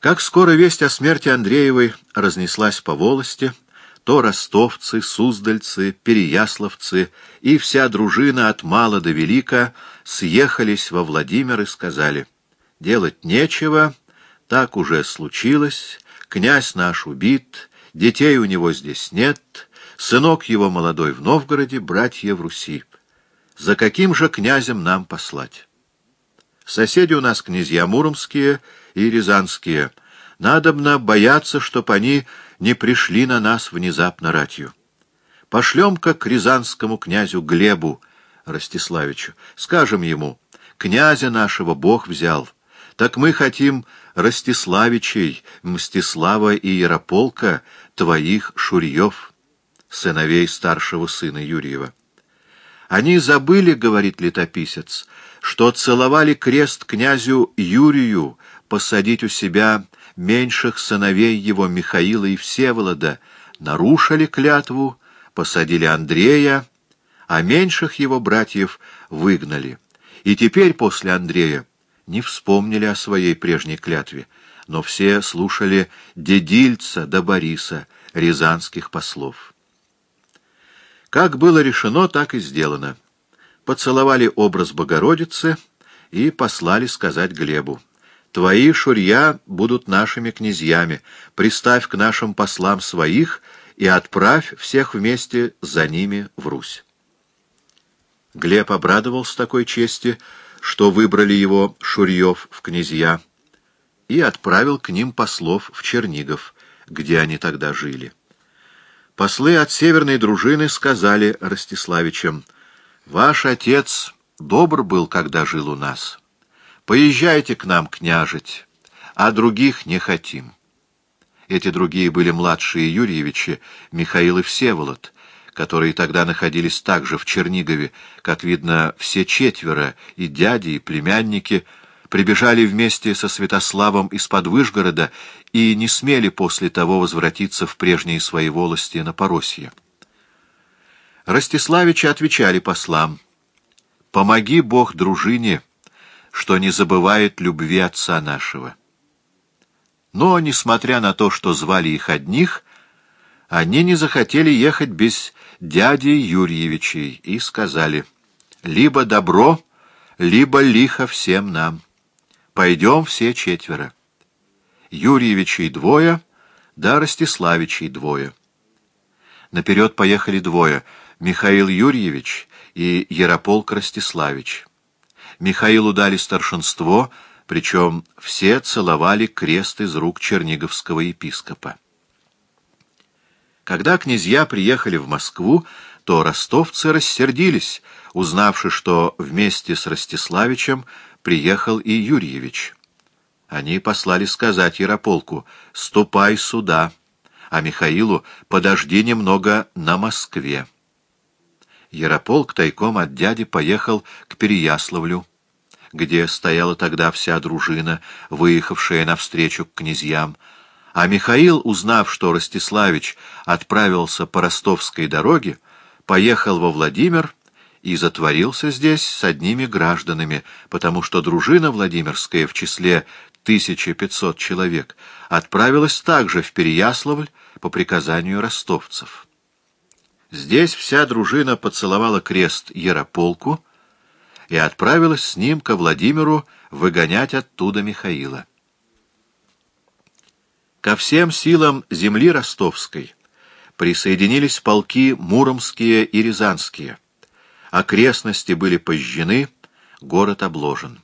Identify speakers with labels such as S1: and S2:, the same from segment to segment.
S1: Как скоро весть о смерти Андреевой разнеслась по волости, то ростовцы, суздальцы, переяславцы и вся дружина от мала до велика съехались во Владимир и сказали, «Делать нечего, так уже случилось, князь наш убит, детей у него здесь нет, сынок его молодой в Новгороде, братья в Руси. За каким же князем нам послать?» Соседи у нас князья Муромские и Рязанские. Надобно бояться, чтоб они не пришли на нас внезапно ратью. Пошлем-ка к рязанскому князю Глебу Ростиславичу. Скажем ему, князя нашего Бог взял. Так мы хотим Ростиславичей, Мстислава и Ярополка, твоих Шурьев, сыновей старшего сына Юрьева. Они забыли, говорит летописец, что целовали крест князю Юрию посадить у себя меньших сыновей его Михаила и Всеволода, нарушили клятву, посадили Андрея, а меньших его братьев выгнали. И теперь после Андрея не вспомнили о своей прежней клятве, но все слушали Дедильца до Бориса, рязанских послов. Как было решено, так и сделано поцеловали образ Богородицы и послали сказать Глебу. «Твои шурья будут нашими князьями, приставь к нашим послам своих и отправь всех вместе за ними в Русь». Глеб обрадовался такой чести, что выбрали его Шурьев в князья, и отправил к ним послов в Чернигов, где они тогда жили. Послы от северной дружины сказали Ростиславичам — Ваш отец добр был, когда жил у нас. Поезжайте к нам, княжить, а других не хотим. Эти другие были младшие Юрьевичи, Михаил и Всеволод, которые тогда находились также в Чернигове, как видно, все четверо, и дяди, и племянники, прибежали вместе со Святославом из-под Выжгорода и не смели после того возвратиться в прежние свои волости на Поросье. Ростиславичи отвечали послам, «Помоги Бог дружине, что не забывает любви отца нашего». Но, несмотря на то, что звали их одних, они не захотели ехать без дяди Юрьевичей и сказали, «Либо добро, либо лихо всем нам. Пойдем все четверо. Юрьевичей двое, да Ростиславичей двое». Наперед поехали двое — Михаил Юрьевич и Ярополк Ростиславич. Михаилу дали старшинство, причем все целовали крест из рук черниговского епископа. Когда князья приехали в Москву, то ростовцы рассердились, узнавши, что вместе с Ростиславичем приехал и Юрьевич. Они послали сказать Ярополку «Ступай сюда», а Михаилу «Подожди немного на Москве». Ярополк тайком от дяди поехал к Переяславлю, где стояла тогда вся дружина, выехавшая навстречу к князьям, а Михаил, узнав, что Ростиславич отправился по ростовской дороге, поехал во Владимир и затворился здесь с одними гражданами, потому что дружина Владимирская в числе 1500 человек отправилась также в Переяславль по приказанию ростовцев. Здесь вся дружина поцеловала крест Ярополку и отправилась с ним ко Владимиру выгонять оттуда Михаила. Ко всем силам земли ростовской присоединились полки муромские и рязанские. Окрестности были пожжены, город обложен.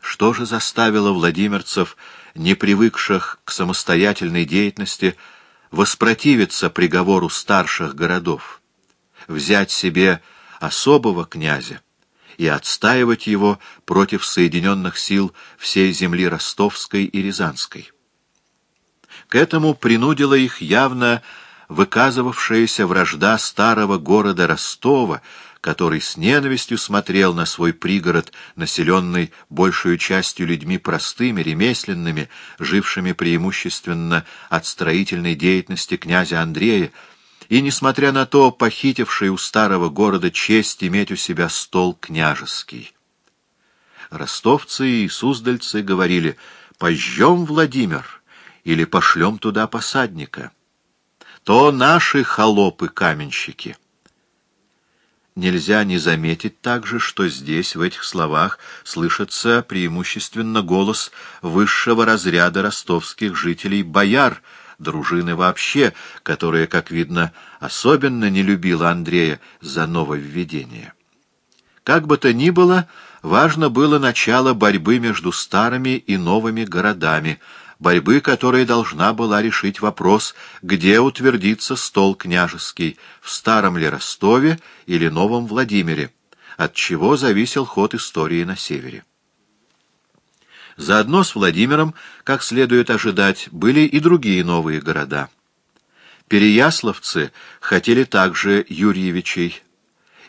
S1: Что же заставило владимирцев, не привыкших к самостоятельной деятельности, воспротивиться приговору старших городов, взять себе особого князя и отстаивать его против соединенных сил всей земли Ростовской и Рязанской. К этому принудила их явно выказывавшаяся вражда старого города Ростова, который с ненавистью смотрел на свой пригород, населенный большую частью людьми простыми, ремесленными, жившими преимущественно от строительной деятельности князя Андрея, и, несмотря на то, похитивший у старого города честь иметь у себя стол княжеский. Ростовцы и суздальцы говорили «Пожжем, Владимир, или пошлем туда посадника». То наши холопы-каменщики. Нельзя не заметить также, что здесь, в этих словах, слышится преимущественно голос высшего разряда ростовских жителей бояр, дружины вообще, которая, как видно, особенно не любила Андрея за нововведение. Как бы то ни было, важно было начало борьбы между старыми и новыми городами, борьбы, которая должна была решить вопрос, где утвердится стол княжеский, в старом ли Ростове или новом Владимире, от чего зависел ход истории на севере. Заодно с Владимиром, как следует ожидать, были и другие новые города. Переяславцы хотели также Юрьевичей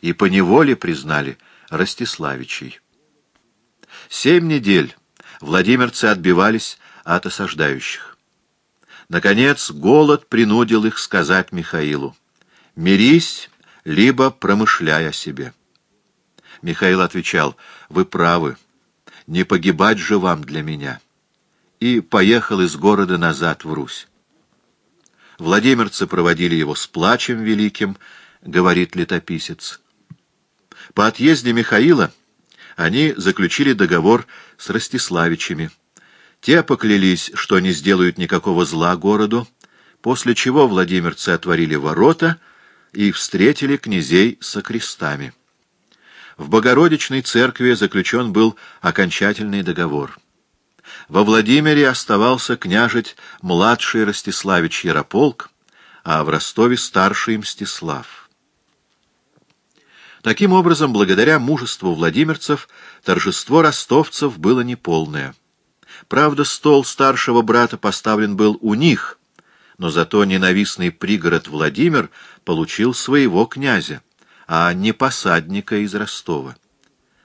S1: и поневоле признали Ростиславичей. Семь недель владимирцы отбивались от осаждающих. Наконец, голод принудил их сказать Михаилу «Мирись, либо промышляй о себе». Михаил отвечал «Вы правы, не погибать же вам для меня» и поехал из города назад в Русь. Владимирцы проводили его с плачем великим, говорит летописец. По отъезде Михаила они заключили договор с Ростиславичами. Те поклялись, что не сделают никакого зла городу, после чего владимирцы отворили ворота и встретили князей со крестами. В Богородичной церкви заключен был окончательный договор. Во Владимире оставался княжить младший Ростиславич Ярополк, а в Ростове старший Мстислав. Таким образом, благодаря мужеству владимирцев, торжество ростовцев было неполное. Правда, стол старшего брата поставлен был у них, но зато ненавистный пригород Владимир получил своего князя, а не посадника из Ростова.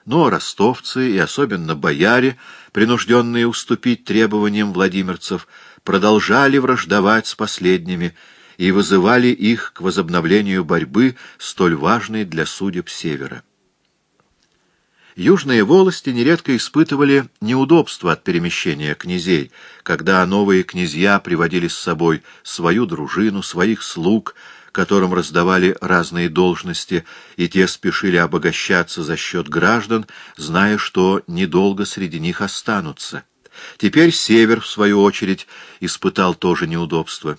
S1: Но ростовцы, и особенно бояре, принужденные уступить требованиям владимирцев, продолжали враждовать с последними и вызывали их к возобновлению борьбы, столь важной для судеб Севера. Южные волости нередко испытывали неудобства от перемещения князей, когда новые князья приводили с собой свою дружину, своих слуг, которым раздавали разные должности, и те спешили обогащаться за счет граждан, зная, что недолго среди них останутся. Теперь Север, в свою очередь, испытал тоже неудобства.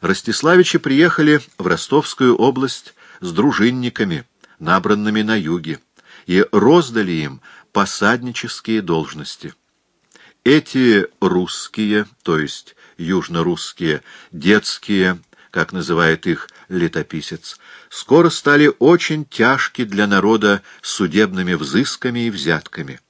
S1: Ростиславичи приехали в Ростовскую область с дружинниками, набранными на юге, и роздали им посаднические должности. Эти русские, то есть южно-русские, детские, как называет их летописец, скоро стали очень тяжки для народа судебными взысками и взятками.